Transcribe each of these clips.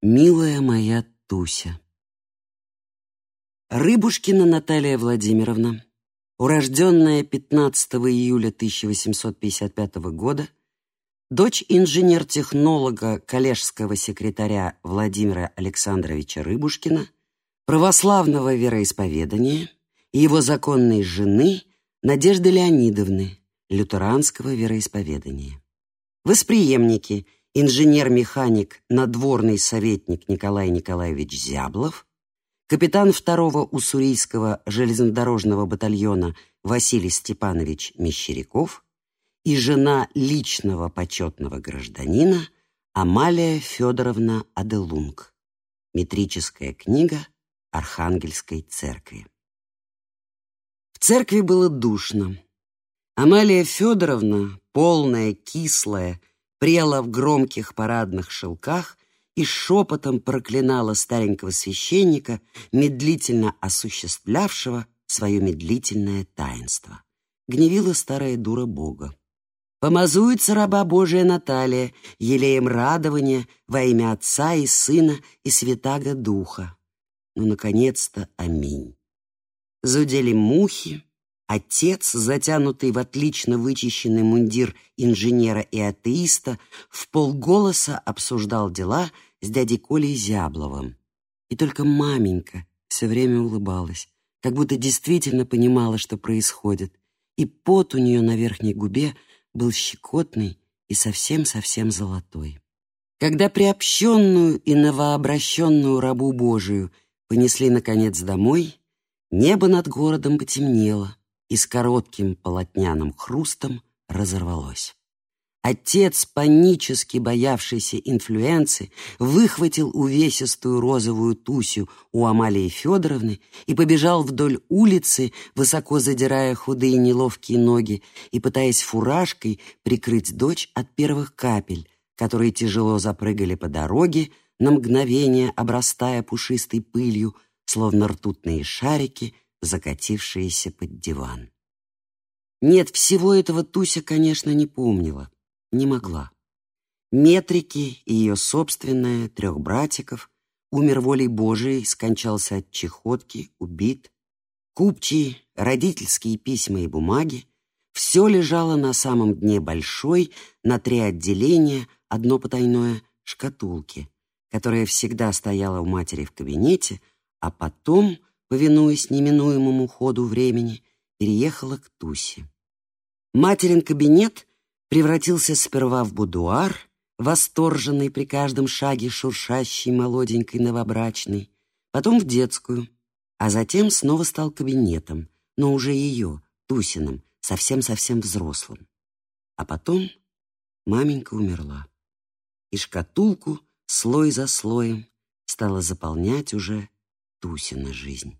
Милая моя Туся. Рыбушкина Наталья Владимировна, урожденная 15 июля 1855 года, дочь инженер-технолога коллежского секретаря Владимира Александровича Рыбушкина, православного вероисповедания и его законной жены Надежды Леонидовны, лютеранского вероисповедания. Восприемники – инженер-механик, надворный советник Николай Николаевич Зяблов, капитан второго уссурийского железнодорожного батальона Василий Степанович Мещеряков и жена личного почетного гражданина Амалия Федоровна Аделунг. Метрическая книга Архангельской церкви. В церкви было душно. Амалия Федоровна, полная, кислая, прела в громких парадных шелках и шепотом проклинала старенького священника, медлительно осуществлявшего свое медлительное таинство. Гневила старая дура Бога. Помазуется раба Божия Наталья, елеем радования во имя Отца и Сына и Святаго Духа. Ну, наконец-то, аминь. Зудели мухи, Отец, затянутый в отлично вычищенный мундир инженера и атеиста, в полголоса обсуждал дела с дядей Колей Зябловым. И только маменька все время улыбалась, как будто действительно понимала, что происходит, и пот у нее на верхней губе был щекотный и совсем-совсем золотой. Когда приобщенную и новообращенную рабу Божию понесли, наконец, домой, небо над городом потемнело, и с коротким полотняным хрустом разорвалось. Отец, панически боявшийся инфлюенции, выхватил увесистую розовую тусю у Амалии Федоровны и побежал вдоль улицы, высоко задирая худые неловкие ноги и пытаясь фуражкой прикрыть дочь от первых капель, которые тяжело запрыгали по дороге, на мгновение обрастая пушистой пылью, словно ртутные шарики — закатившиеся под диван. Нет, всего этого Туся, конечно, не помнила, не могла. Метрики и ее собственная, трех братиков, умер волей Божией, скончался от чехотки, убит. Купчие, родительские письма и бумаги, все лежало на самом дне большой, на три отделения, одно потайное, шкатулки, которая всегда стояла у матери в кабинете, а потом повинуясь неминуемому ходу времени, переехала к Тусе. Материн кабинет превратился сперва в будуар, восторженный при каждом шаге шуршащей молоденькой новобрачной, потом в детскую, а затем снова стал кабинетом, но уже ее, Тусиным, совсем-совсем взрослым. А потом маменька умерла, и шкатулку слой за слоем стала заполнять уже Тусина жизнь.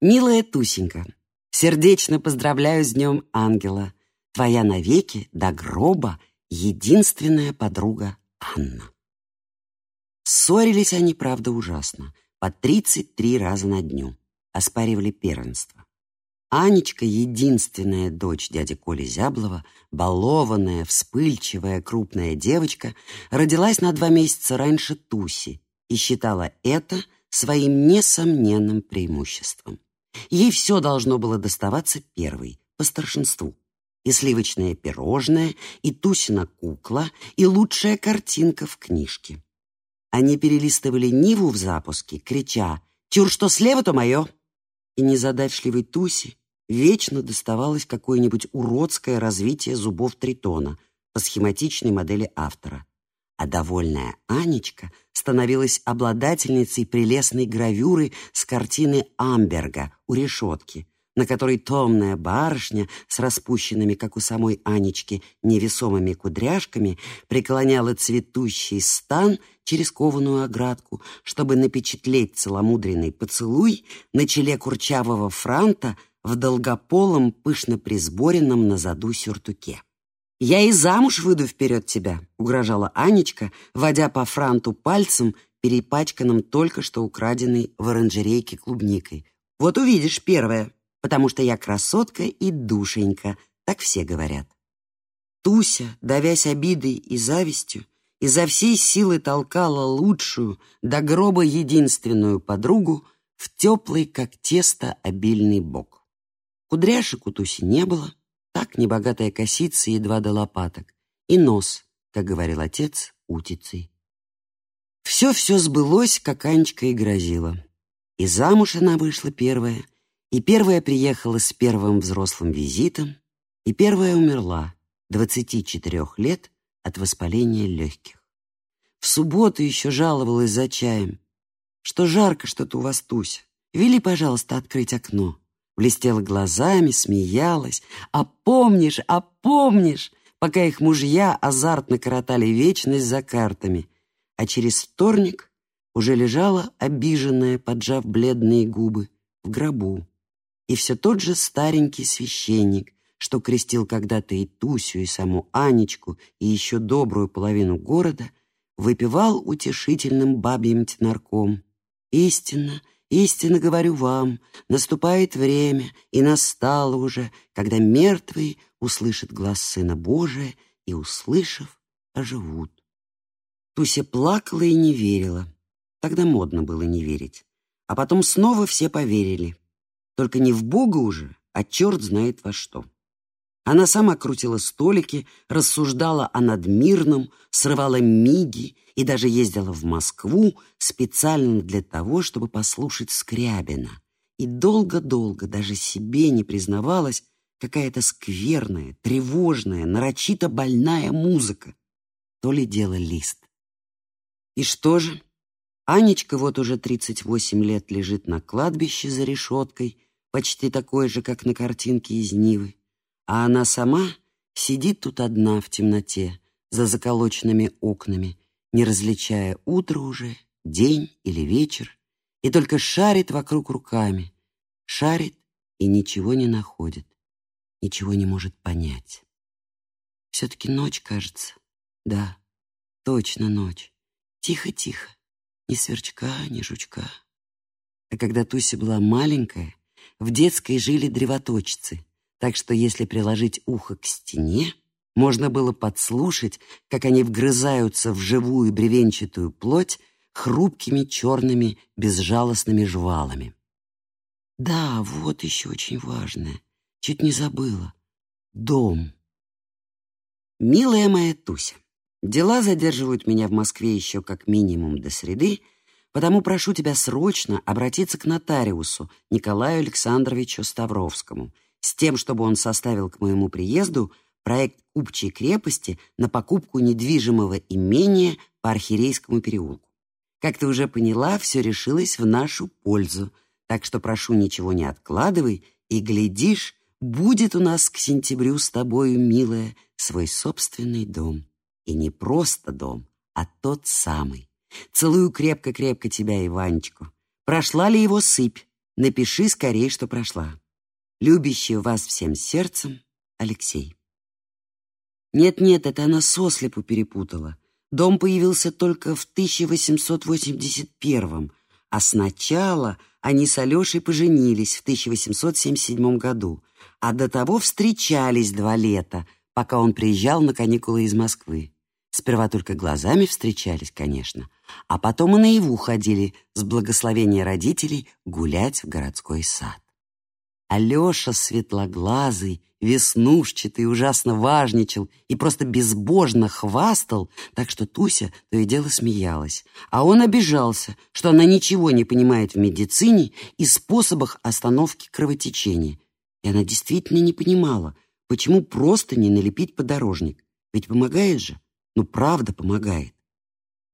Милая Тусенька, сердечно поздравляю с днем ангела. Твоя навеки до гроба единственная подруга Анна. Ссорились они, правда, ужасно, по 33 раза на дню, оспаривали первенство. Анечка, единственная дочь дяди Коли Зяблова, балованная, вспыльчивая, крупная девочка, родилась на два месяца раньше Туси и считала это – своим несомненным преимуществом. Ей все должно было доставаться первой, по старшинству. И сливочное пирожное, и Тусина кукла, и лучшая картинка в книжке. Они перелистывали Ниву в запуске, крича «Чур, что слева, то мое!» И незадачливой Тусе вечно доставалось какое-нибудь уродское развитие зубов тритона по схематичной модели автора а довольная Анечка становилась обладательницей прелестной гравюры с картины Амберга у решетки, на которой томная барышня с распущенными, как у самой Анечки, невесомыми кудряшками преклоняла цветущий стан через кованую оградку, чтобы напечатлеть целомудренный поцелуй на челе курчавого франта в долгополом, пышно присборенном на заду сюртуке. «Я и замуж выйду вперед тебя», — угрожала Анечка, водя по франту пальцем, перепачканным только что украденной в оранжерейке клубникой. «Вот увидишь первое, потому что я красотка и душенька», так все говорят. Туся, давясь обидой и завистью, изо всей силы толкала лучшую, до гроба единственную подругу в теплый, как тесто, обильный бок. Кудряшек у Туси не было, так небогатая косица едва до лопаток, и нос, как говорил отец, утицей. Все-все сбылось, как Анечка и грозила. И замуж она вышла первая, и первая приехала с первым взрослым визитом, и первая умерла, 24 лет, от воспаления легких. В субботу еще жаловалась за чаем, что жарко что-то у вас, Туся. Вели, пожалуйста, открыть окно. Блестела глазами, смеялась. А помнишь, а помнишь, пока их мужья азартно коротали вечность за картами. А через вторник уже лежала обиженная, поджав бледные губы, в гробу. И все тот же старенький священник, что крестил когда-то и Тусю, и саму Анечку, и еще добрую половину города, выпивал утешительным бабьим тенарком. «Истинно, истинно говорю вам, наступает время, и настало уже, когда мертвые услышат глаз Сына Божия и, услышав, оживут». Туся плакала и не верила. Тогда модно было не верить. А потом снова все поверили. Только не в Бога уже, а черт знает во что. Она сама крутила столики, рассуждала о надмирном, срывала миги и даже ездила в Москву специально для того, чтобы послушать Скрябина. И долго-долго даже себе не признавалась какая-то скверная, тревожная, нарочито больная музыка. То ли дело лист. И что же? Анечка вот уже 38 лет лежит на кладбище за решеткой, почти такой же, как на картинке из Нивы а она сама сидит тут одна в темноте, за заколоченными окнами, не различая утро уже, день или вечер, и только шарит вокруг руками, шарит и ничего не находит, ничего не может понять. Все-таки ночь, кажется. Да, точно ночь. Тихо-тихо, ни сверчка, ни жучка. А когда Туся была маленькая, в детской жили древоточцы — так что если приложить ухо к стене, можно было подслушать, как они вгрызаются в живую бревенчатую плоть хрупкими черными безжалостными жвалами. Да, вот еще очень важное. Чуть не забыла. Дом. Милая моя Туся, дела задерживают меня в Москве еще как минимум до среды, потому прошу тебя срочно обратиться к нотариусу Николаю Александровичу Ставровскому с тем, чтобы он составил к моему приезду проект купчей крепости на покупку недвижимого имения по Архирейскому переулку. Как ты уже поняла, все решилось в нашу пользу, так что прошу, ничего не откладывай, и, глядишь, будет у нас к сентябрю с тобою, милая, свой собственный дом. И не просто дом, а тот самый. Целую крепко-крепко тебя, Иванечку. Прошла ли его сыпь? Напиши скорее, что прошла. Любящий вас всем сердцем Алексей. Нет-нет, это она сослепу перепутала. Дом появился только в 1881 а сначала они с Алешей поженились в 1877 году, а до того встречались два лета, пока он приезжал на каникулы из Москвы. Сперва только глазами встречались, конечно, а потом и наяву ходили с благословения родителей гулять в городской сад. Алеша светлоглазый, веснушчатый, ужасно важничал и просто безбожно хвастал, так что Туся то и дело смеялась. А он обижался, что она ничего не понимает в медицине и способах остановки кровотечения. И она действительно не понимала, почему просто не налепить подорожник. Ведь помогает же. Ну, правда помогает.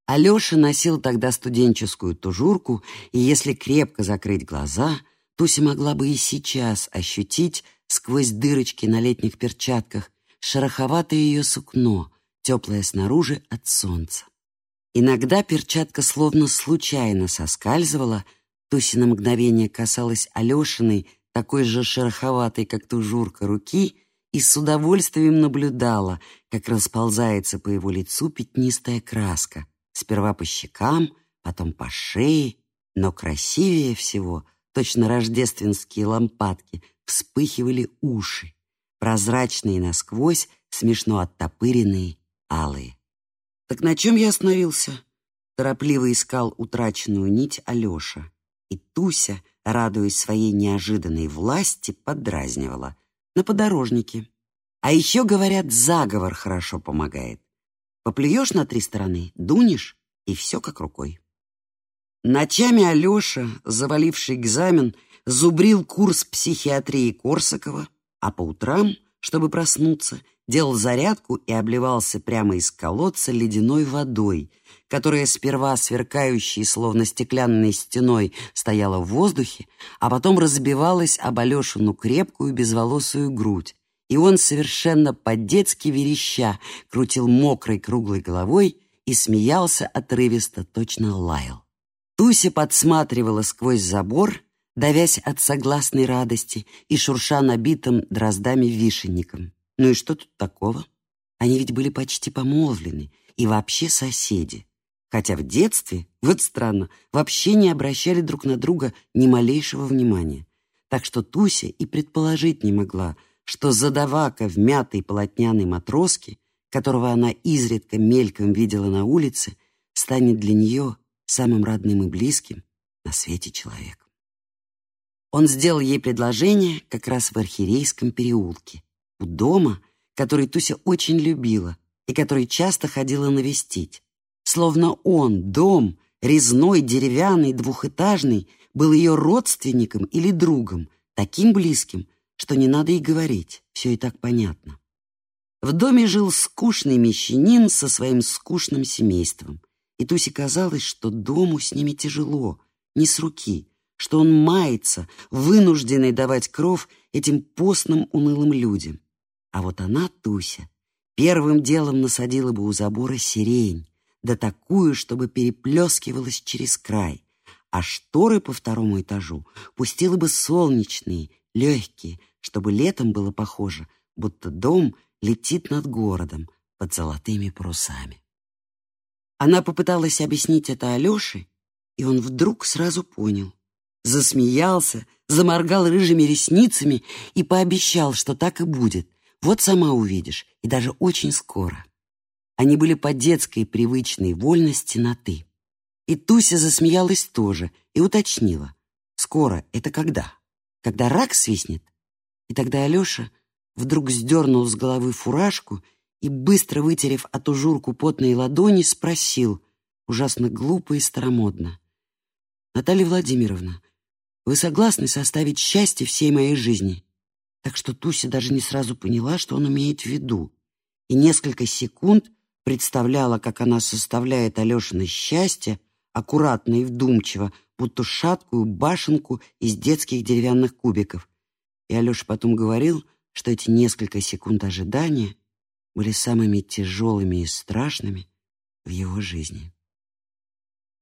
Алеша носил тогда студенческую тужурку, и если крепко закрыть глаза — Туся могла бы и сейчас ощутить сквозь дырочки на летних перчатках шероховатое ее сукно, теплое снаружи от солнца. Иногда перчатка словно случайно соскальзывала, Туся на мгновение касалась Алешиной, такой же шероховатой, как тужурка, руки, и с удовольствием наблюдала, как расползается по его лицу пятнистая краска, сперва по щекам, потом по шее, но красивее всего — точно рождественские лампадки, вспыхивали уши, прозрачные насквозь, смешно оттопыренные, алые. Так на чем я остановился? Торопливо искал утраченную нить Алеша. И Туся, радуясь своей неожиданной власти, подразнивала. На подорожнике. А еще, говорят, заговор хорошо помогает. Поплюешь на три стороны, дунешь, и все как рукой. Ночами Алеша, заваливший экзамен, зубрил курс психиатрии Корсакова, а по утрам, чтобы проснуться, делал зарядку и обливался прямо из колодца ледяной водой, которая сперва сверкающей, словно стеклянной стеной, стояла в воздухе, а потом разбивалась об Алешину крепкую безволосую грудь, и он совершенно по-детски вереща крутил мокрой круглой головой и смеялся отрывисто, точно лаял. Туся подсматривала сквозь забор, давясь от согласной радости и шурша набитым дроздами вишенником. Ну и что тут такого? Они ведь были почти помолвлены и вообще соседи. Хотя в детстве, вот странно, вообще не обращали друг на друга ни малейшего внимания. Так что Туся и предположить не могла, что задавака в мятой полотняной матроске, которого она изредка мельком видела на улице, станет для нее самым родным и близким на свете человеком. Он сделал ей предложение как раз в Архирейском переулке, у дома, который Туся очень любила и который часто ходила навестить. Словно он, дом, резной, деревянный, двухэтажный, был ее родственником или другом, таким близким, что не надо и говорить, все и так понятно. В доме жил скучный мещанин со своим скучным семейством, и Тусе казалось, что дому с ними тяжело, не с руки, что он мается, вынужденный давать кров этим постным унылым людям. А вот она, Туся, первым делом насадила бы у забора сирень, да такую, чтобы переплескивалась через край, а шторы по второму этажу пустила бы солнечные, легкие, чтобы летом было похоже, будто дом летит над городом под золотыми парусами. Она попыталась объяснить это Алёше, и он вдруг сразу понял. Засмеялся, заморгал рыжими ресницами и пообещал, что так и будет, вот сама увидишь, и даже очень скоро. Они были по детской привычной вольности на «ты». И Туся засмеялась тоже и уточнила. «Скоро — это когда? Когда рак свистнет?» И тогда Алеша вдруг сдернул с головы фуражку и, быстро вытерев от ужурку потные ладони, спросил, ужасно глупо и старомодно. «Наталья Владимировна, вы согласны составить счастье всей моей жизни?» так что Туся даже не сразу поняла, что он имеет в виду, и несколько секунд представляла, как она составляет Алешино счастье, аккуратно и вдумчиво, будто шаткую башенку из детских деревянных кубиков. И Алеша потом говорил, что эти несколько секунд ожидания были самыми тяжелыми и страшными в его жизни.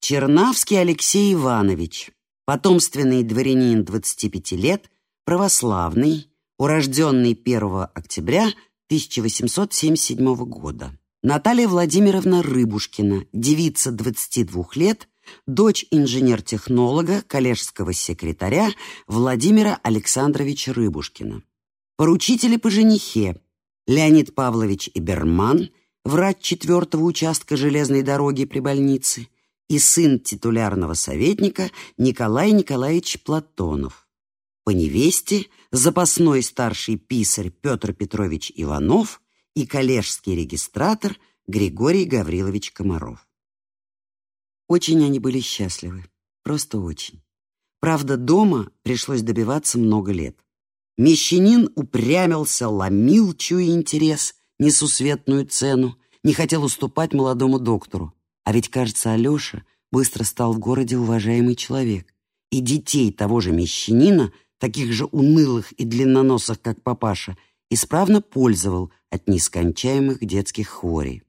Чернавский Алексей Иванович, потомственный дворянин 25 лет, православный, урожденный 1 октября 1877 года. Наталья Владимировна Рыбушкина, девица 22 лет, дочь инженер-технолога, коллежского секретаря Владимира Александровича Рыбушкина. Поручители по женихе Леонид Павлович Иберман, врач четвертого участка железной дороги при больнице, и сын титулярного советника Николай Николаевич Платонов. По невесте запасной старший писарь Петр Петрович Иванов и коллежский регистратор Григорий Гаврилович Комаров. Очень они были счастливы, просто очень. Правда, дома пришлось добиваться много лет. Мещанин упрямился, ломил, чуя интерес, несусветную цену, не хотел уступать молодому доктору. А ведь, кажется, Алеша быстро стал в городе уважаемый человек. И детей того же мещанина – таких же унылых и длинноносых, как папаша, исправно пользовал от нескончаемых детских хворей.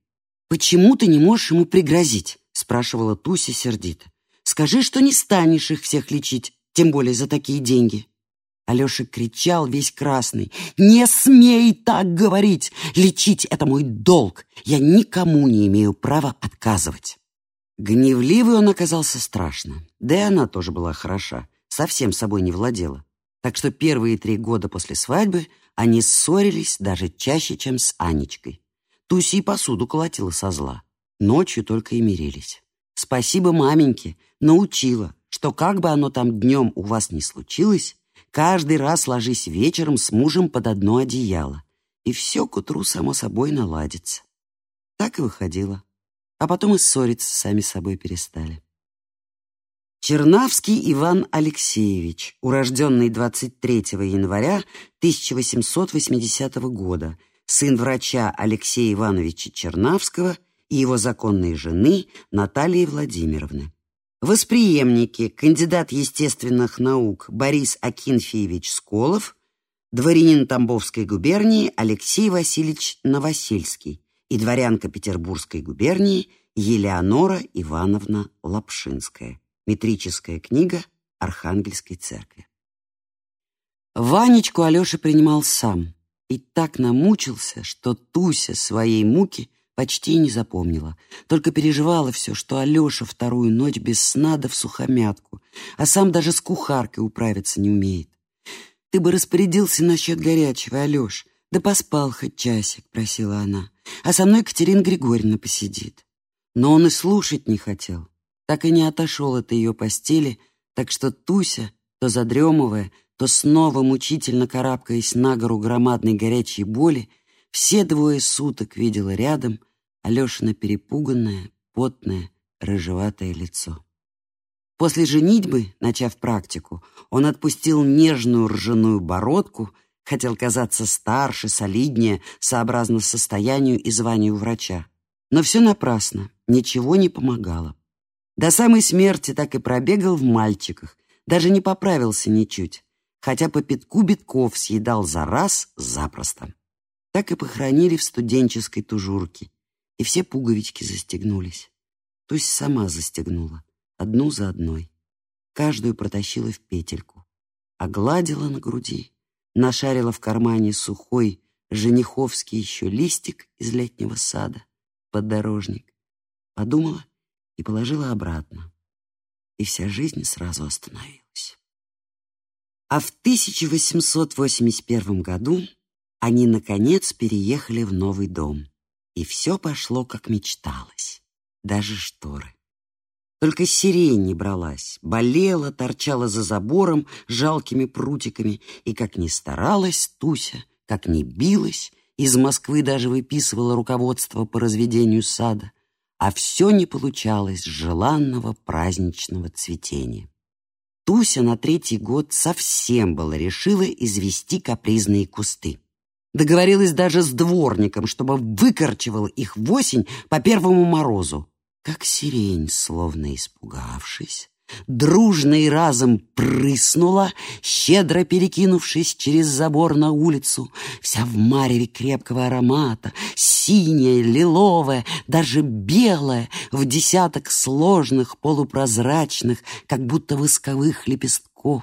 «Почему ты не можешь ему пригрозить?» — спрашивала Туся сердито. «Скажи, что не станешь их всех лечить, тем более за такие деньги». Алеша кричал весь красный. «Не смей так говорить! Лечить — это мой долг! Я никому не имею права отказывать!» Гневливый он оказался страшно. Да и она тоже была хороша, совсем собой не владела. Так что первые три года после свадьбы они ссорились даже чаще, чем с Анечкой. Туси посуду колотила со зла. Ночью только и мирились. Спасибо маменьке, научила, что как бы оно там днем у вас ни случилось, каждый раз ложись вечером с мужем под одно одеяло, и все к утру само собой наладится. Так и выходило. А потом и ссориться сами собой перестали. Чернавский Иван Алексеевич, урожденный 23 января 1880 года, сын врача Алексея Ивановича Чернавского и его законной жены Натальи Владимировны. Восприемники, кандидат естественных наук Борис Акинфеевич Сколов, дворянин Тамбовской губернии Алексей Васильевич Новосельский и дворянка Петербургской губернии Елеонора Ивановна Лапшинская. Метрическая книга Архангельской церкви. Ванечку Алеша принимал сам и так намучился, что Туся своей муки почти не запомнила, только переживала все, что Алеша вторую ночь без сна да в сухомятку, а сам даже с кухаркой управиться не умеет. «Ты бы распорядился насчет горячего, Алеш, да поспал хоть часик», — просила она, «а со мной Катерина Григорьевна посидит». Но он и слушать не хотел так и не отошел от ее постели, так что Туся, то задремывая, то снова мучительно карабкаясь на гору громадной горячей боли, все двое суток видела рядом Алешина перепуганное, потное, рыжеватое лицо. После женитьбы, начав практику, он отпустил нежную ржаную бородку, хотел казаться старше, солиднее, сообразно состоянию и званию врача. Но все напрасно, ничего не помогало. До самой смерти так и пробегал в мальчиках, даже не поправился ничуть, хотя по пятку битков съедал за раз запросто. Так и похоронили в студенческой тужурке, и все пуговички застегнулись. Тусь сама застегнула, одну за одной. Каждую протащила в петельку, огладила на груди, нашарила в кармане сухой жениховский еще листик из летнего сада, поддорожник. Подумала — и положила обратно. И вся жизнь сразу остановилась. А в 1881 году они, наконец, переехали в новый дом. И все пошло, как мечталось. Даже шторы. Только сирень не бралась, болела, торчала за забором жалкими прутиками, и как ни старалась Туся, как ни билась, из Москвы даже выписывала руководство по разведению сада, а все не получалось желанного праздничного цветения. Туся на третий год совсем было решила извести капризные кусты. Договорилась даже с дворником, чтобы выкорчевал их в осень по первому морозу. Как сирень, словно испугавшись, дружно и разом прыснула, щедро перекинувшись через забор на улицу, вся в мареве крепкого аромата, синяя, лиловая, даже белая, в десяток сложных, полупрозрачных, как будто восковых лепестков.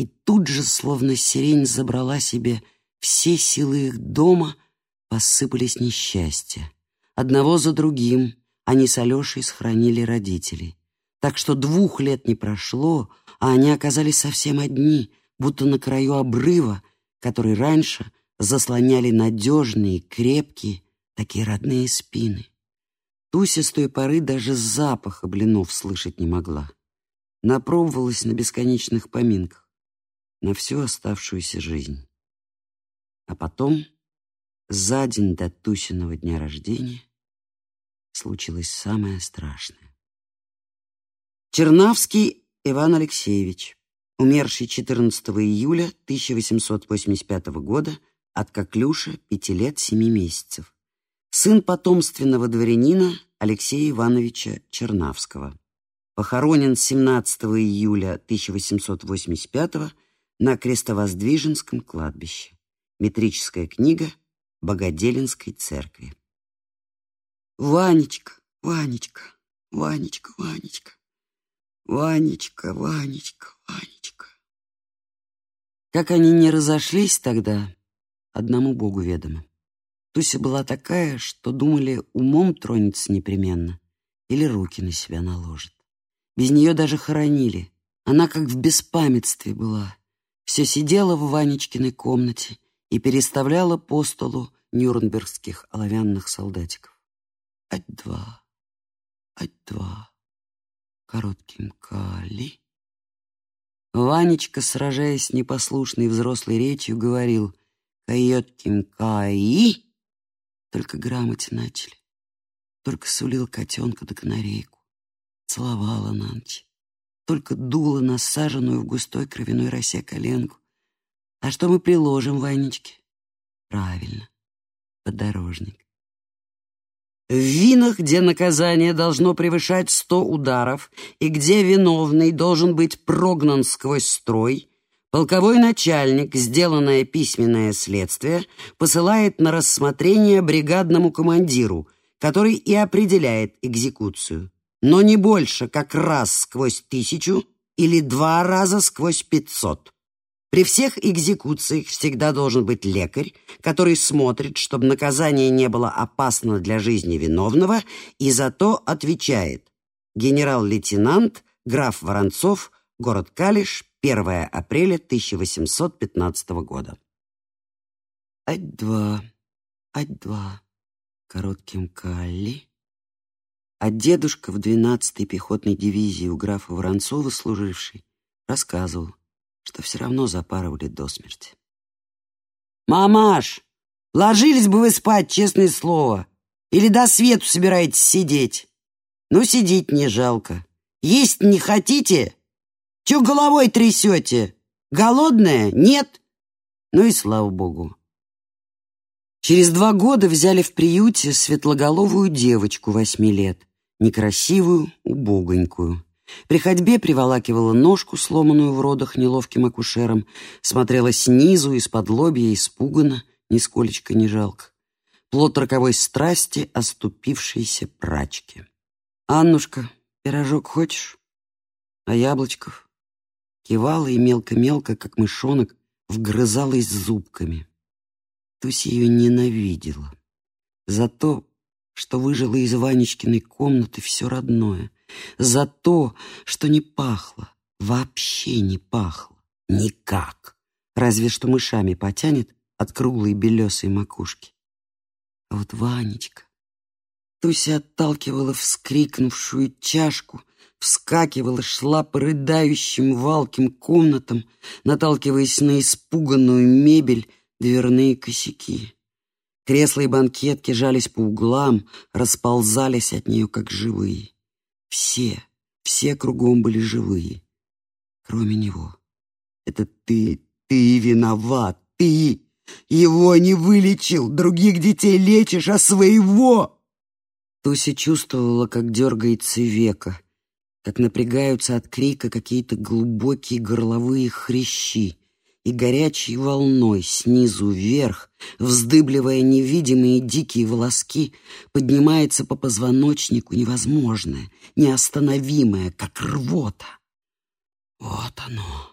И тут же, словно сирень забрала себе все силы их дома, посыпались несчастья. Одного за другим они с Алешей схоронили родителей. Так что двух лет не прошло, а они оказались совсем одни, будто на краю обрыва, который раньше заслоняли надежные, крепкие, такие родные спины. Туся с той поры даже запаха блинов слышать не могла. Напробовалась на бесконечных поминках, на всю оставшуюся жизнь. А потом, за день до Тусиного дня рождения, случилось самое страшное. Чернавский Иван Алексеевич, умерший 14 июля 1885 года от коклюша пяти лет семи месяцев, сын потомственного дворянина Алексея Ивановича Чернавского. Похоронен 17 июля 1885 на Крестовоздвиженском кладбище. Метрическая книга Богоделинской церкви. Ванечка, Ванечка, Ванечка, Ванечка. Ванечка, Ванечка, Ванечка. Как они не разошлись тогда, одному Богу ведомо. Туся была такая, что думали, умом тронется непременно или руки на себя наложит. Без нее даже хоронили. Она как в беспамятстве была. Все сидела в Ванечкиной комнате и переставляла по столу нюрнбергских оловянных солдатиков. ать-два, ать-два, коротким кали. Ванечка, сражаясь с непослушной взрослой речью, говорил «Кайотким каи», только грамоте начали, только сулил котенка да канарейку, целовала на ночь, только дула насаженную в густой кровяной росе коленку. А что мы приложим Ванечке? Правильно, подорожник. В винах, где наказание должно превышать сто ударов и где виновный должен быть прогнан сквозь строй, полковой начальник, сделанное письменное следствие, посылает на рассмотрение бригадному командиру, который и определяет экзекуцию, но не больше, как раз сквозь тысячу или два раза сквозь пятьсот. При всех экзекуциях всегда должен быть лекарь, который смотрит, чтобы наказание не было опасно для жизни виновного, и зато отвечает генерал-лейтенант граф Воронцов, город Калиш, 1 апреля 1815 года. Ать-два, ать-два, коротким калли. А дедушка в 12-й пехотной дивизии у графа Воронцова служивший рассказывал, что все равно запарывали до смерти. «Мамаш, ложились бы вы спать, честное слово, или до свету собираетесь сидеть? Ну, сидеть не жалко. Есть не хотите? Че головой трясете? Голодная? Нет? Ну и слава богу». Через два года взяли в приюте светлоголовую девочку восьми лет, некрасивую, убогонькую. При ходьбе приволакивала ножку, сломанную в родах неловким акушером, смотрела снизу, из-под лобья, испуганно, нисколечко не жалко. Плод роковой страсти, оступившейся прачки. «Аннушка, пирожок хочешь? А яблочков?» Кивала и мелко-мелко, как мышонок, вгрызалась зубками. Туся ее ненавидела. За то, что выжила из Ванечкиной комнаты все родное — за то, что не пахло, вообще не пахло, никак, разве что мышами потянет от круглой белесой макушки. А вот Ванечка... Туся отталкивала вскрикнувшую чашку, вскакивала, шла по рыдающим валким комнатам, наталкиваясь на испуганную мебель, дверные косяки. Кресла и банкетки жались по углам, расползались от нее, как живые. Все, все кругом были живые, кроме него. Это ты, ты виноват, ты! Его не вылечил, других детей лечишь, а своего!» Туся чувствовала, как дергается века, как напрягаются от крика какие-то глубокие горловые хрящи, и горячей волной снизу вверх, вздыбливая невидимые дикие волоски, поднимается по позвоночнику невозможное, неостановимое, как рвота. Вот оно.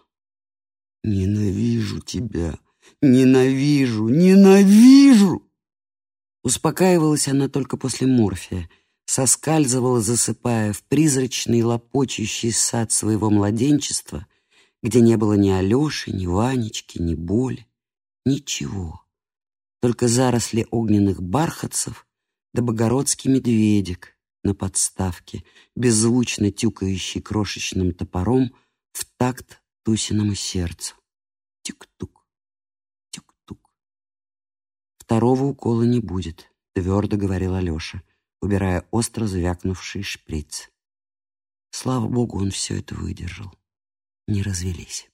Ненавижу тебя, ненавижу, ненавижу! Успокаивалась она только после морфия, соскальзывала, засыпая в призрачный лопочущий сад своего младенчества — где не было ни Алеши, ни Ванечки, ни боли, ничего. Только заросли огненных бархатцев да богородский медведик на подставке, беззвучно тюкающий крошечным топором в такт Тусиному сердцу. Тюк-тук, тюк-тук. Второго укола не будет, твердо говорил Алеша, убирая остро звякнувший шприц. Слава богу, он все это выдержал не развелись.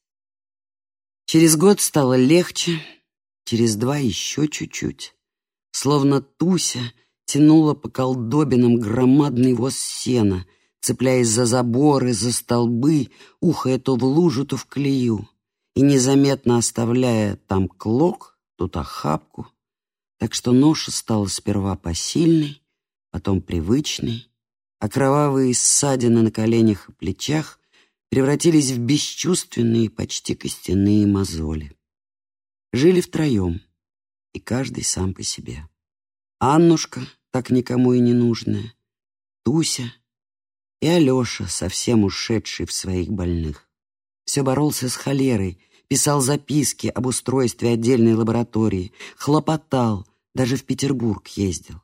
Через год стало легче, через два еще чуть-чуть. Словно Туся тянула по колдобинам громадный воз сена, цепляясь за заборы, за столбы, ухая то в лужу, то в клею, и незаметно оставляя там клок, тут охапку, так что ноша стала сперва посильной, потом привычной, а кровавые ссадины на коленях и плечах превратились в бесчувственные, почти костяные мозоли. Жили втроем, и каждый сам по себе. Аннушка, так никому и не нужная, Туся и Алеша, совсем ушедший в своих больных. Все боролся с холерой, писал записки об устройстве отдельной лаборатории, хлопотал, даже в Петербург ездил.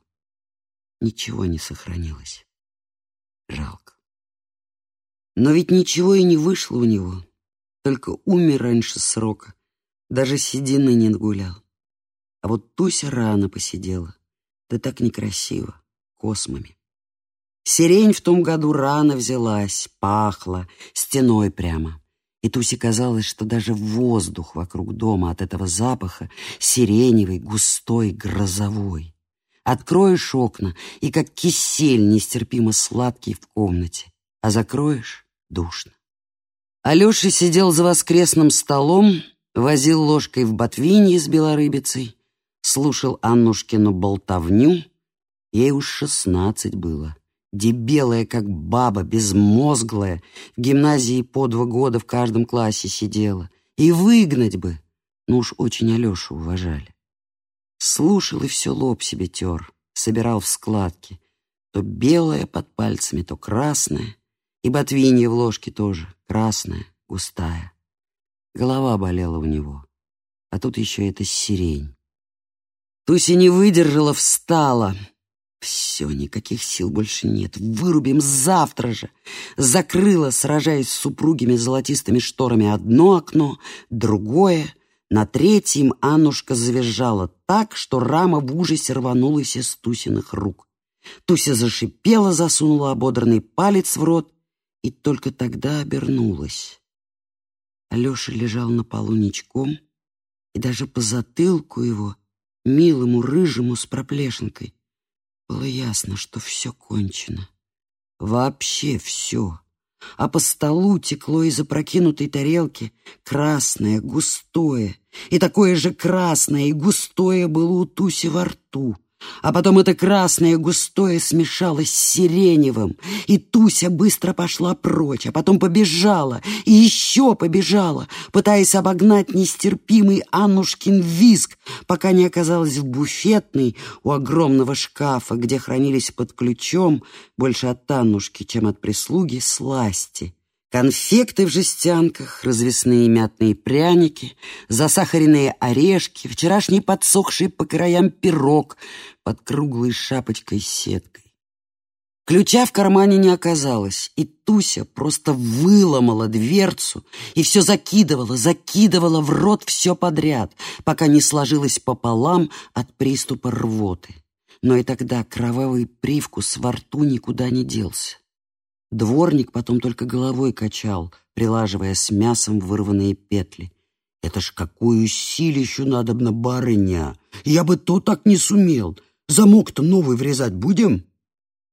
ничего не сохранилось. Жалко. Но ведь ничего и не вышло у него, только умер раньше срока, даже седины не нагулял. А вот Туся рано посидела, да так некрасиво, космами. Сирень в том году рано взялась, пахла, стеной прямо. И Тусе казалось, что даже воздух вокруг дома от этого запаха сиреневый, густой, грозовой. Откроешь окна, и как кисель нестерпимо сладкий в комнате, а закроешь — душно. Алеша сидел за воскресным столом, возил ложкой в ботвинье с белорыбицей, слушал Аннушкину болтовню. Ей уж шестнадцать было дебелая, как баба, безмозглая, в гимназии по два года в каждом классе сидела. И выгнать бы, ну уж очень Алешу уважали. Слушал и все лоб себе тер, собирал в складки. То белое под пальцами, то красное. И ботвинья в ложке тоже красная, густая. Голова болела у него. А тут еще эта сирень. Туся не выдержала, встала — все, никаких сил больше нет. Вырубим завтра же. Закрыла, сражаясь с супругими золотистыми шторами, одно окно, другое. На третьем Аннушка завизжала так, что рама в ужасе рванулась из Тусиных рук. Туся зашипела, засунула ободранный палец в рот и только тогда обернулась. Алеша лежал на полу ничком, и даже по затылку его, милому рыжему с проплешинкой, было ясно, что все кончено. Вообще все. А по столу текло из опрокинутой тарелки красное, густое. И такое же красное и густое было у Туси во рту. А потом это красное густое смешалось с сиреневым, и Туся быстро пошла прочь, а потом побежала и еще побежала, пытаясь обогнать нестерпимый Аннушкин визг, пока не оказалась в буфетной у огромного шкафа, где хранились под ключом, больше от Аннушки, чем от прислуги, сласти. Конфекты в жестянках, развесные мятные пряники, засахаренные орешки, вчерашний подсохший по краям пирог под круглой шапочкой-сеткой. Ключа в кармане не оказалось, и Туся просто выломала дверцу и все закидывала, закидывала в рот все подряд, пока не сложилась пополам от приступа рвоты. Но и тогда кровавый привкус во рту никуда не делся. Дворник потом только головой качал, прилаживая с мясом вырванные петли. «Это ж какую силищу надобно, барыня! Я бы то так не сумел! Замок-то новый врезать будем?»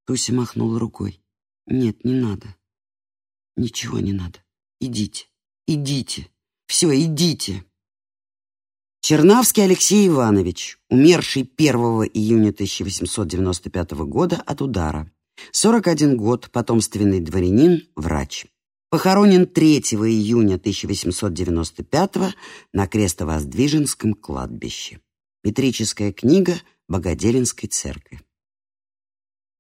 Туся махнула рукой. «Нет, не надо. Ничего не надо. Идите, идите. Все, идите». Чернавский Алексей Иванович, умерший 1 июня 1895 года от удара, 41 год, потомственный дворянин, врач. Похоронен 3 июня 1895 на Крестовоздвиженском кладбище. Метрическая книга Богоделинской церкви.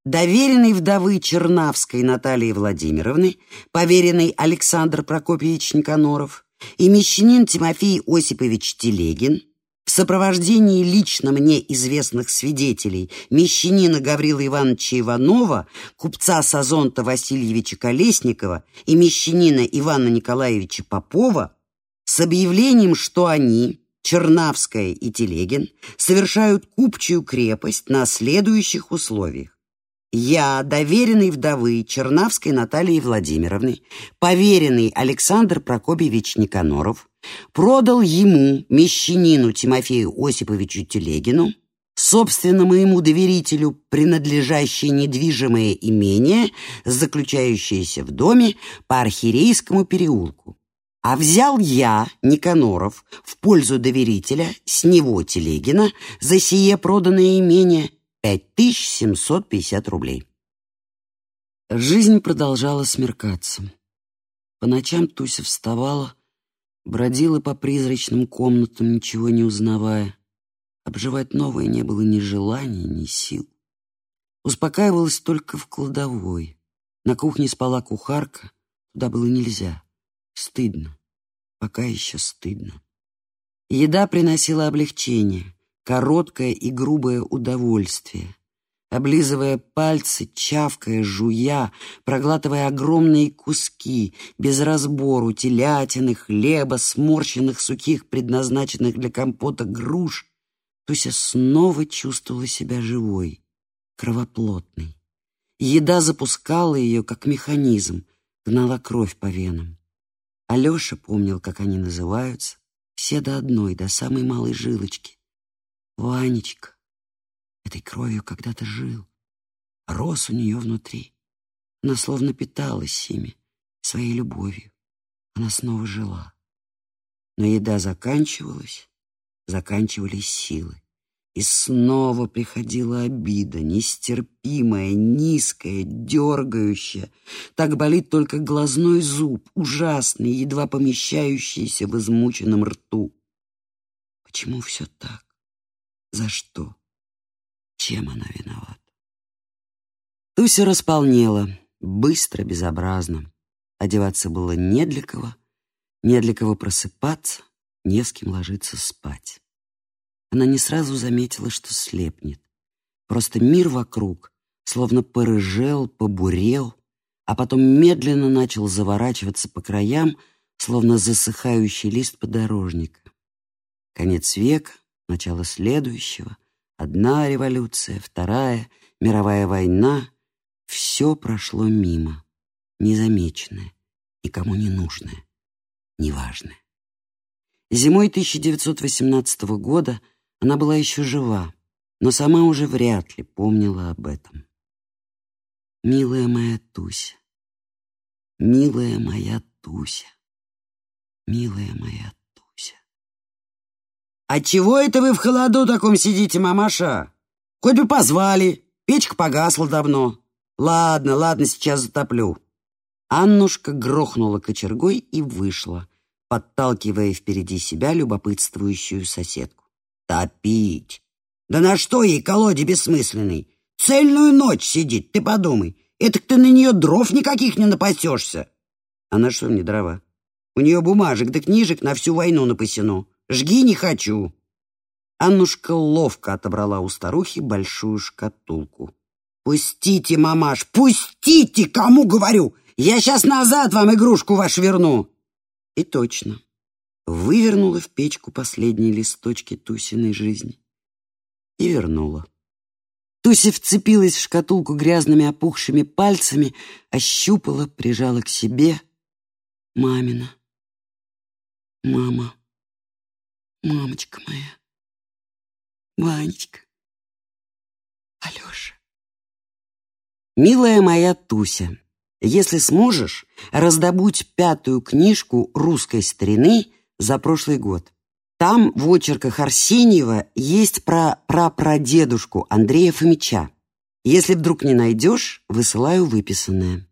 Доверенный вдовы Чернавской Натальи Владимировны, поверенный Александр Прокопьевич Никаноров и мещанин Тимофей Осипович Телегин – в сопровождении лично мне известных свидетелей мещанина Гаврила Ивановича Иванова, купца Сазонта Васильевича Колесникова и мещанина Ивана Николаевича Попова с объявлением, что они, Чернавская и Телегин, совершают купчую крепость на следующих условиях. Я, доверенный вдовы Чернавской Натальи Владимировны, поверенный Александр Прокопьевич Никаноров, продал ему, мещанину Тимофею Осиповичу Телегину, собственному ему доверителю принадлежащее недвижимое имение, заключающееся в доме по Архирейскому переулку. А взял я, Никаноров, в пользу доверителя, с него Телегина, за сие проданное имение – 5750 рублей. Жизнь продолжала смеркаться. По ночам Туся вставала, бродила по призрачным комнатам, ничего не узнавая. Обживать новое не было ни желания, ни сил. Успокаивалась только в кладовой. На кухне спала кухарка, туда было нельзя. Стыдно, пока еще стыдно. Еда приносила облегчение короткое и грубое удовольствие. Облизывая пальцы, чавкая, жуя, проглатывая огромные куски, без разбору телятины, хлеба, сморщенных сухих, предназначенных для компота груш, Туся снова чувствовала себя живой, кровоплотной. Еда запускала ее, как механизм, гнала кровь по венам. Алеша помнил, как они называются, все до одной, до самой малой жилочки. Ванечка. Этой кровью когда-то жил. Рос у нее внутри. Она словно питалась ими, своей любовью. Она снова жила. Но еда заканчивалась, заканчивались силы. И снова приходила обида, нестерпимая, низкая, дергающая. Так болит только глазной зуб, ужасный, едва помещающийся в измученном рту. Почему все так? За что? Чем она виновата? Туся располнела, быстро, безобразно. Одеваться было не для кого, не для кого просыпаться, не с кем ложиться спать. Она не сразу заметила, что слепнет. Просто мир вокруг словно порыжел, побурел, а потом медленно начал заворачиваться по краям, словно засыхающий лист подорожника. Конец века, начало следующего, одна революция, вторая, мировая война — все прошло мимо, незамеченное, никому не нужное, неважное. Зимой 1918 года она была еще жива, но сама уже вряд ли помнила об этом. Милая моя Туся, милая моя Туся, милая моя. «А чего это вы в холоду таком сидите, мамаша? Хоть бы позвали, печка погасла давно. Ладно, ладно, сейчас затоплю». Аннушка грохнула кочергой и вышла, подталкивая впереди себя любопытствующую соседку. «Топить! Да на что ей колоде бессмысленный? Цельную ночь сидит, ты подумай. Это ты на нее дров никаких не напасешься!» «А что мне дрова? У нее бумажек да книжек на всю войну напасено. Жги не хочу!» Аннушка ловко отобрала у старухи большую шкатулку. «Пустите, мамаш, пустите, кому говорю! Я сейчас назад вам игрушку вашу верну!» И точно, вывернула в печку последние листочки Тусиной жизни и вернула. Туся вцепилась в шкатулку грязными опухшими пальцами, ощупала, прижала к себе. Мамина. Мама. Мамочка моя. Ванечка. Алёша. Милая моя Туся, если сможешь, раздобудь пятую книжку русской старины за прошлый год. Там в очерках Арсеньева есть про прапрадедушку Андрея Фомича. Если вдруг не найдешь, высылаю выписанное.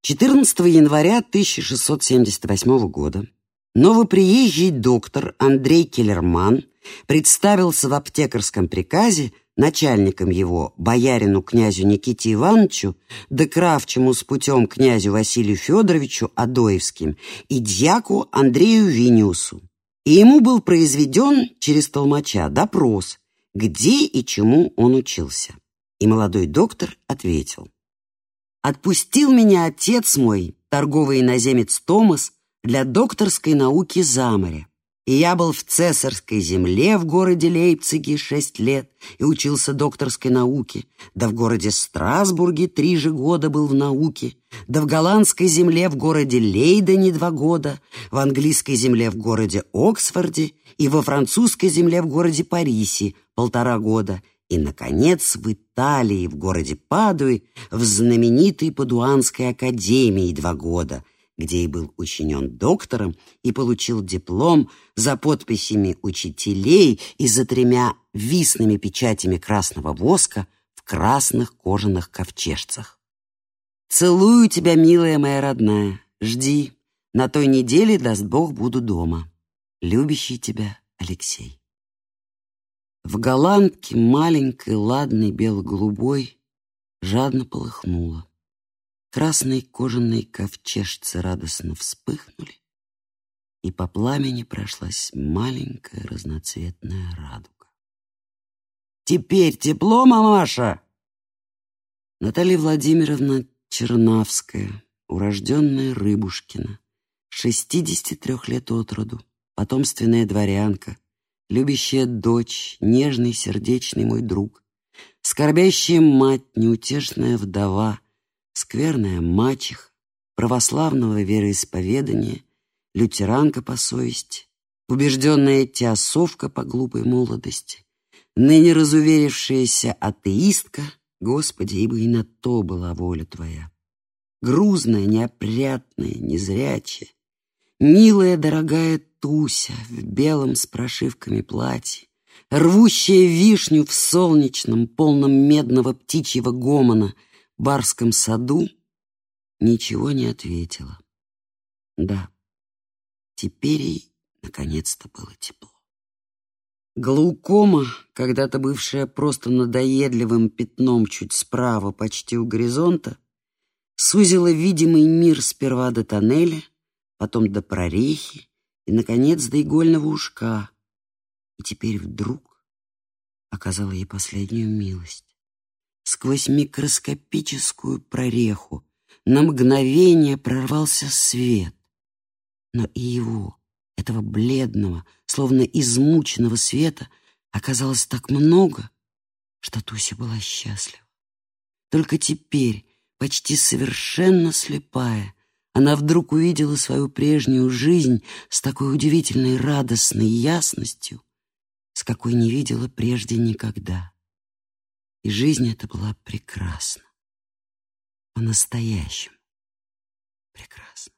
14 января 1678 года новоприезжий доктор Андрей Келлерман представился в аптекарском приказе начальником его, боярину князю Никите Ивановичу, да кравчему с путем князю Василию Федоровичу Адоевским и дьяку Андрею Виниусу. И ему был произведен через толмача допрос, где и чему он учился. И молодой доктор ответил. «Отпустил меня отец мой, торговый иноземец Томас, для докторской науки за море. И я был в цесарской земле в городе Лейпциге шесть лет и учился докторской науке, да в городе Страсбурге три же года был в науке, да в голландской земле в городе Лейдене два года, в английской земле в городе Оксфорде и во французской земле в городе Парисе полтора года, и, наконец, в Италии, в городе Падуи, в знаменитой Падуанской академии два года — где и был учинен доктором и получил диплом за подписями учителей и за тремя висными печатями красного воска в красных кожаных ковчежцах. «Целую тебя, милая моя родная. Жди. На той неделе, даст Бог, буду дома. Любящий тебя Алексей». В голландке маленькой, ладной, бело-голубой жадно полыхнуло. Красные кожаные ковчежцы радостно вспыхнули, и по пламени прошлась маленькая разноцветная радуга. «Теперь тепло, мамаша?» Наталья Владимировна Чернавская, урожденная Рыбушкина, 63 лет от роду, потомственная дворянка, любящая дочь, нежный, сердечный мой друг, скорбящая мать, неутешная вдова, скверная мачеха, православного вероисповедания, лютеранка по совести, убежденная теосовка по глупой молодости, ныне разуверившаяся атеистка, Господи, ибо и на то была воля Твоя. Грузная, неопрятная, незрячая, милая, дорогая Туся в белом с прошивками платье, рвущая вишню в солнечном, полном медного птичьего гомона барском саду, ничего не ответила. Да, теперь ей наконец-то было тепло. Глаукома, когда-то бывшая просто надоедливым пятном чуть справа, почти у горизонта, сузила видимый мир сперва до тоннеля, потом до прорехи, и, наконец, до игольного ушка. И теперь вдруг оказала ей последнюю милость. Сквозь микроскопическую прореху на мгновение прорвался свет. Но и его, этого бледного, словно измученного света, оказалось так много, что Туся была счастлива. Только теперь, почти совершенно слепая, она вдруг увидела свою прежнюю жизнь с такой удивительной радостной ясностью, с какой не видела прежде никогда. И жизнь эта была прекрасна, по-настоящему прекрасна.